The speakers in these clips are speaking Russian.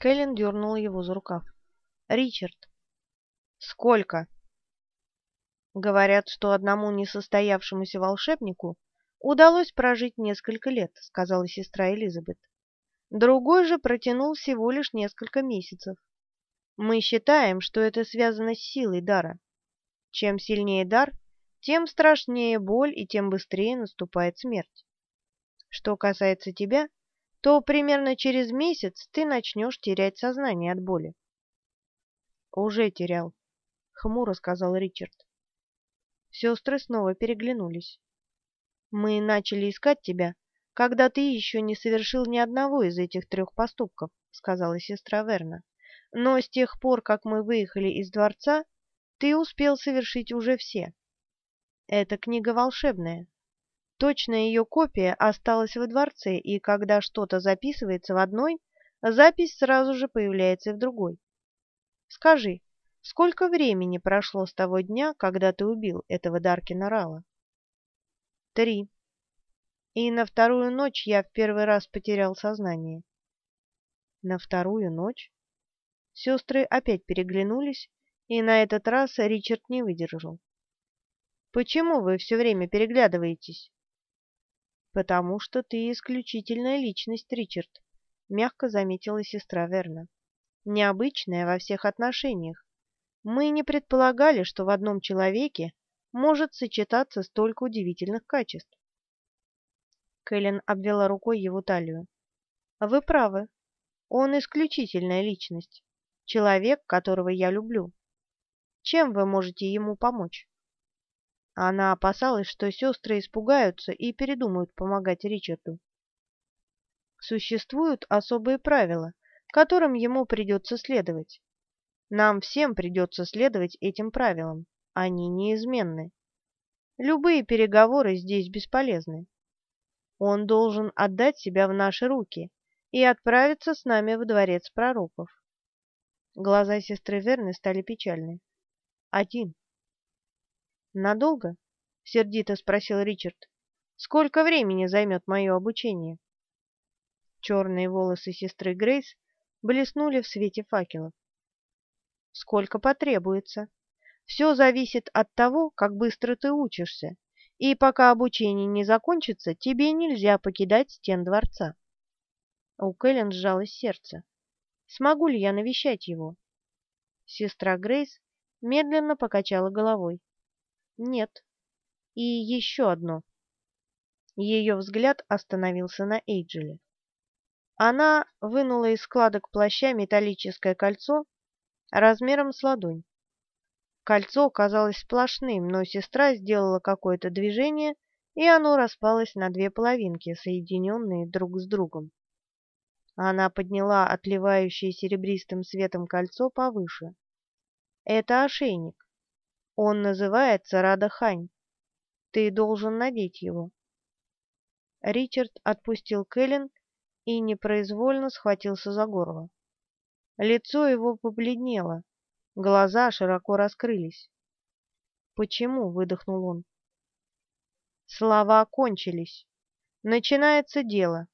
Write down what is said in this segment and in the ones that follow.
Кэлен дернула его за рукав. «Ричард!» «Сколько?» «Говорят, что одному несостоявшемуся волшебнику удалось прожить несколько лет», — сказала сестра Элизабет. «Другой же протянул всего лишь несколько месяцев. Мы считаем, что это связано с силой дара. Чем сильнее дар, тем страшнее боль и тем быстрее наступает смерть. Что касается тебя, то примерно через месяц ты начнешь терять сознание от боли. «Уже терял», — хмуро сказал Ричард. Сестры снова переглянулись. «Мы начали искать тебя, когда ты еще не совершил ни одного из этих трех поступков», — сказала сестра Верна. «Но с тех пор, как мы выехали из дворца, ты успел совершить уже все. Эта книга волшебная, Точная ее копия осталась во дворце, и когда что-то записывается в одной, запись сразу же появляется в другой. Скажи, сколько времени прошло с того дня, когда ты убил этого Даркина Рала? Три. И на вторую ночь я в первый раз потерял сознание. На вторую ночь? Сестры опять переглянулись, и на этот раз Ричард не выдержал. «Почему вы все время переглядываетесь?» «Потому что ты исключительная личность, Ричард», — мягко заметила сестра Верна. «Необычная во всех отношениях. Мы не предполагали, что в одном человеке может сочетаться столько удивительных качеств». Кэлен обвела рукой его талию. «Вы правы. Он исключительная личность. Человек, которого я люблю. Чем вы можете ему помочь?» Она опасалась, что сестры испугаются и передумают помогать Ричарду. Существуют особые правила, которым ему придется следовать. Нам всем придется следовать этим правилам. Они неизменны. Любые переговоры здесь бесполезны. Он должен отдать себя в наши руки и отправиться с нами в дворец пророков. Глаза сестры Верны стали печальны. Один. «Надолго?» — сердито спросил Ричард. «Сколько времени займет мое обучение?» Черные волосы сестры Грейс блеснули в свете факелов. «Сколько потребуется. Все зависит от того, как быстро ты учишься, и пока обучение не закончится, тебе нельзя покидать стен дворца». У Кэлен сжалось сердце. «Смогу ли я навещать его?» Сестра Грейс медленно покачала головой. Нет. И еще одно. Ее взгляд остановился на Эйджеле. Она вынула из складок плаща металлическое кольцо размером с ладонь. Кольцо казалось сплошным, но сестра сделала какое-то движение, и оно распалось на две половинки, соединенные друг с другом. Она подняла отливающее серебристым светом кольцо повыше. Это ошейник. Он называется Радахань. Ты должен надеть его. Ричард отпустил Кэлен и непроизвольно схватился за горло. Лицо его побледнело, глаза широко раскрылись. «Почему?» — выдохнул он. Слова кончились. Начинается дело.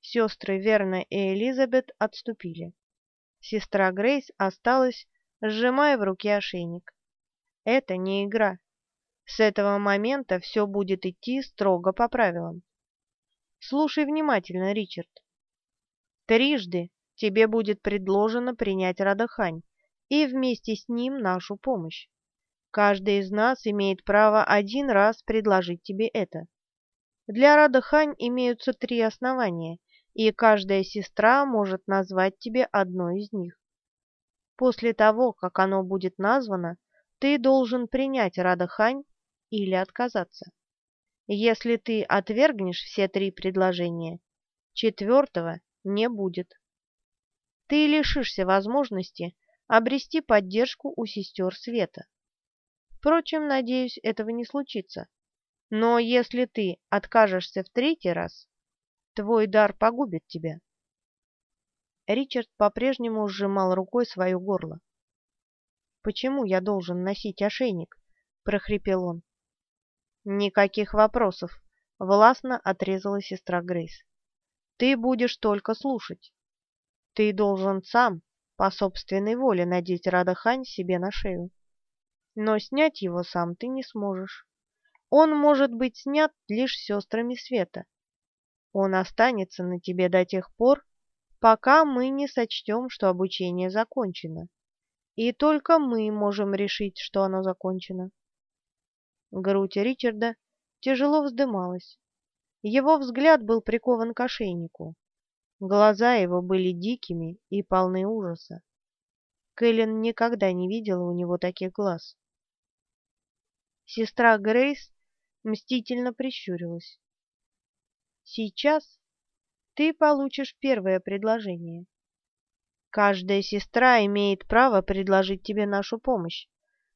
Сестры Верна и Элизабет отступили. Сестра Грейс осталась, сжимая в руке ошейник. Это не игра. С этого момента все будет идти строго по правилам. Слушай внимательно, Ричард. Трижды тебе будет предложено принять Радахань и вместе с ним нашу помощь. Каждый из нас имеет право один раз предложить тебе это. Для Радахань имеются три основания, и каждая сестра может назвать тебе одно из них. После того, как оно будет названо, ты должен принять Радахань или отказаться. Если ты отвергнешь все три предложения, четвертого не будет. Ты лишишься возможности обрести поддержку у сестер света. Впрочем, надеюсь, этого не случится. Но если ты откажешься в третий раз, твой дар погубит тебя. Ричард по-прежнему сжимал рукой свое горло. Почему я должен носить ошейник? прохрипел он. Никаких вопросов, властно отрезала сестра Грейс. Ты будешь только слушать. Ты должен сам, по собственной воле, надеть Радахань себе на шею. Но снять его сам ты не сможешь. Он может быть снят лишь сестрами света. Он останется на тебе до тех пор, пока мы не сочтем, что обучение закончено. И только мы можем решить, что оно закончено. Грудь Ричарда тяжело вздымалась. Его взгляд был прикован к ошейнику. Глаза его были дикими и полны ужаса. Кэлен никогда не видела у него таких глаз. Сестра Грейс мстительно прищурилась. «Сейчас ты получишь первое предложение. Каждая сестра имеет право предложить тебе нашу помощь,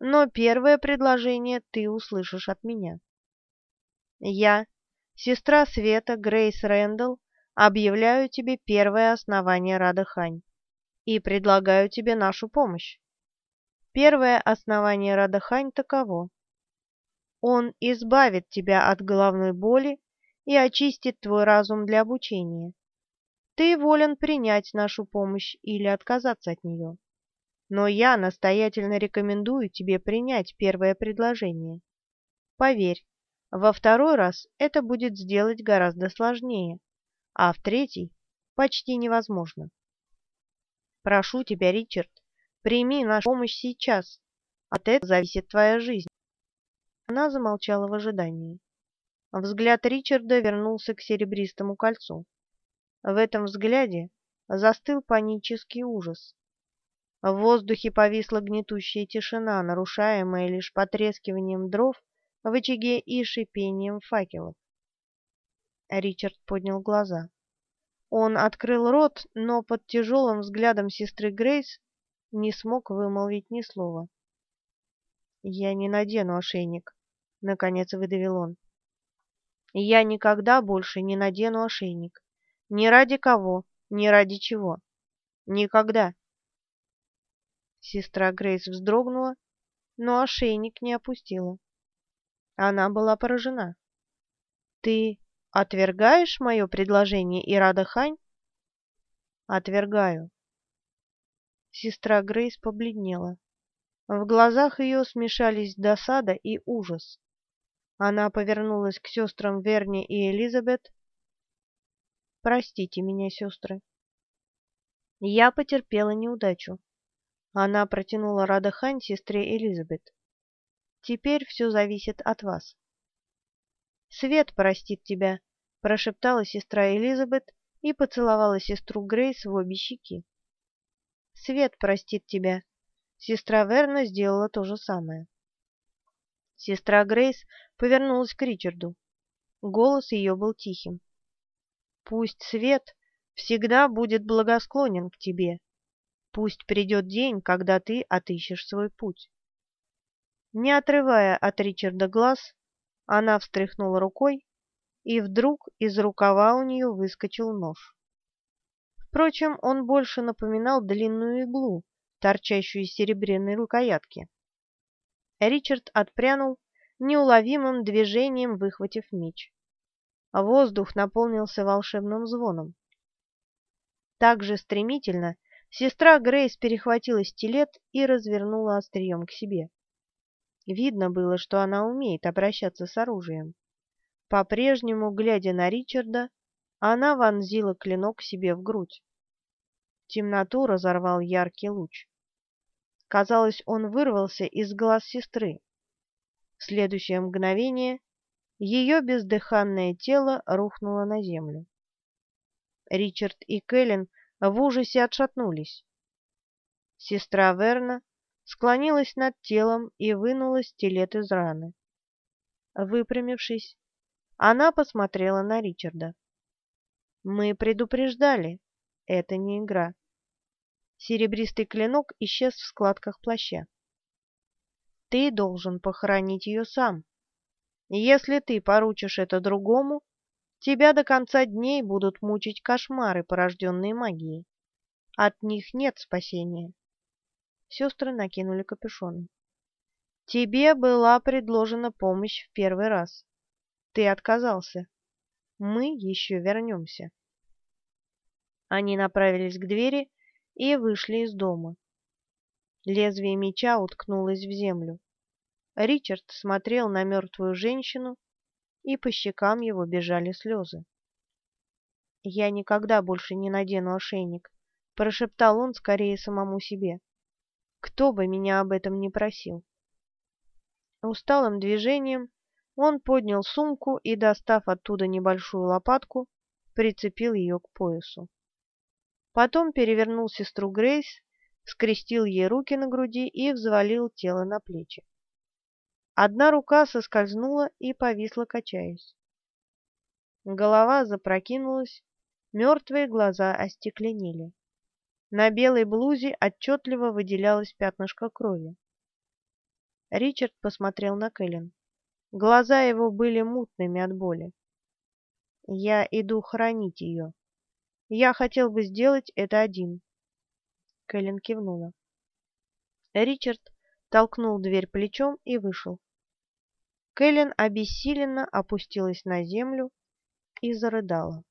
но первое предложение ты услышишь от меня. Я, сестра Света Грейс Рэндалл, объявляю тебе первое основание Рада Хань и предлагаю тебе нашу помощь. Первое основание Рада Хань таково. Он избавит тебя от головной боли и очистит твой разум для обучения. Ты волен принять нашу помощь или отказаться от нее. Но я настоятельно рекомендую тебе принять первое предложение. Поверь, во второй раз это будет сделать гораздо сложнее, а в третий почти невозможно. Прошу тебя, Ричард, прими нашу помощь сейчас. От этого зависит твоя жизнь. Она замолчала в ожидании. Взгляд Ричарда вернулся к серебристому кольцу. В этом взгляде застыл панический ужас. В воздухе повисла гнетущая тишина, нарушаемая лишь потрескиванием дров в очаге и шипением факелов. Ричард поднял глаза. Он открыл рот, но под тяжелым взглядом сестры Грейс не смог вымолвить ни слова. «Я не надену ошейник», — наконец выдавил он. «Я никогда больше не надену ошейник. Ни ради кого, ни ради чего. Никогда». Сестра Грейс вздрогнула, но ошейник не опустила. Она была поражена. «Ты Отвергаешь мое предложение, Ирада Хань? Отвергаю. Сестра Грейс побледнела. В глазах ее смешались досада и ужас. Она повернулась к сестрам Верни и Элизабет. «Простите меня, сестры. Я потерпела неудачу». Она протянула Радахань сестре Элизабет. «Теперь все зависит от вас». «Свет простит тебя», — прошептала сестра Элизабет и поцеловала сестру Грейс в обе щеки. «Свет простит тебя». Сестра Верна сделала то же самое. Сестра Грейс повернулась к Ричарду. Голос ее был тихим. «Пусть свет всегда будет благосклонен к тебе. Пусть придет день, когда ты отыщешь свой путь». Не отрывая от Ричарда глаз, она встряхнула рукой, и вдруг из рукава у нее выскочил нож. Впрочем, он больше напоминал длинную иглу, торчащую из серебряной рукоятки. Ричард отпрянул, неуловимым движением выхватив меч. Воздух наполнился волшебным звоном. Так же стремительно сестра Грейс перехватила стилет и развернула острием к себе. Видно было, что она умеет обращаться с оружием. По-прежнему, глядя на Ричарда, она вонзила клинок себе в грудь. Темноту разорвал яркий луч. Казалось, он вырвался из глаз сестры. В следующее мгновение ее бездыханное тело рухнуло на землю. Ричард и Кэлен в ужасе отшатнулись. Сестра Верна склонилась над телом и вынула стилет из раны. Выпрямившись, она посмотрела на Ричарда. «Мы предупреждали. Это не игра». Серебристый клинок исчез в складках плаща. «Ты должен похоронить ее сам. Если ты поручишь это другому, тебя до конца дней будут мучить кошмары, порожденные магией. От них нет спасения». Сестры накинули капюшоны. «Тебе была предложена помощь в первый раз. Ты отказался. Мы еще вернемся». Они направились к двери и вышли из дома. Лезвие меча уткнулось в землю. Ричард смотрел на мертвую женщину, и по щекам его бежали слезы. «Я никогда больше не надену ошейник», — прошептал он скорее самому себе. «Кто бы меня об этом не просил». Усталым движением он поднял сумку и, достав оттуда небольшую лопатку, прицепил ее к поясу. Потом перевернул сестру Грейс, скрестил ей руки на груди и взвалил тело на плечи. Одна рука соскользнула и повисла, качаясь. Голова запрокинулась, мертвые глаза остекленели. На белой блузе отчетливо выделялось пятнышко крови. Ричард посмотрел на Кэлен. Глаза его были мутными от боли. «Я иду хранить ее. Я хотел бы сделать это один». Кэлен кивнула. Ричард толкнул дверь плечом и вышел. Кэлен обессиленно опустилась на землю и зарыдала.